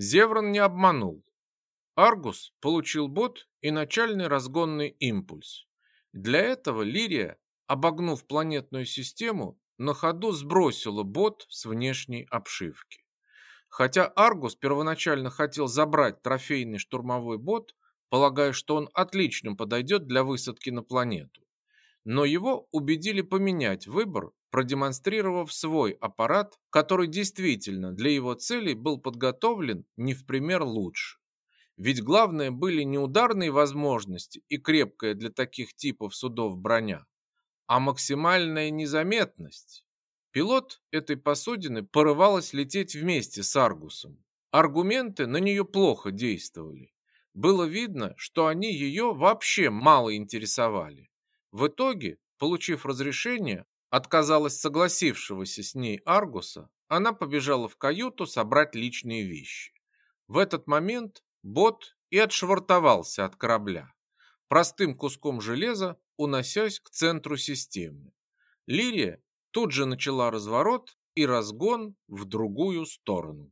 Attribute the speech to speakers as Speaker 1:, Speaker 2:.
Speaker 1: Зеврон не обманул. Аргус получил бот и начальный разгонный импульс. Для этого Лирия, обогнув планетную систему, на ходу сбросила бот с внешней обшивки. Хотя Аргус первоначально хотел забрать трофейный штурмовой бот, полагая, что он отлично подойдет для высадки на планету. Но его убедили поменять выбор, продемонстрировав свой аппарат, который действительно для его целей был подготовлен не в пример лучше. Ведь главное были не ударные возможности и крепкая для таких типов судов броня, а максимальная незаметность. Пилот этой посудины порывалась лететь вместе с Аргусом. Аргументы на нее плохо действовали. Было видно, что они ее вообще мало интересовали. В итоге, получив разрешение, отказалась согласившегося с ней Аргуса, она побежала в каюту собрать личные вещи. В этот момент бот и отшвартовался от корабля, простым куском железа уносясь к центру системы. Лирия тут же начала разворот и разгон в другую сторону.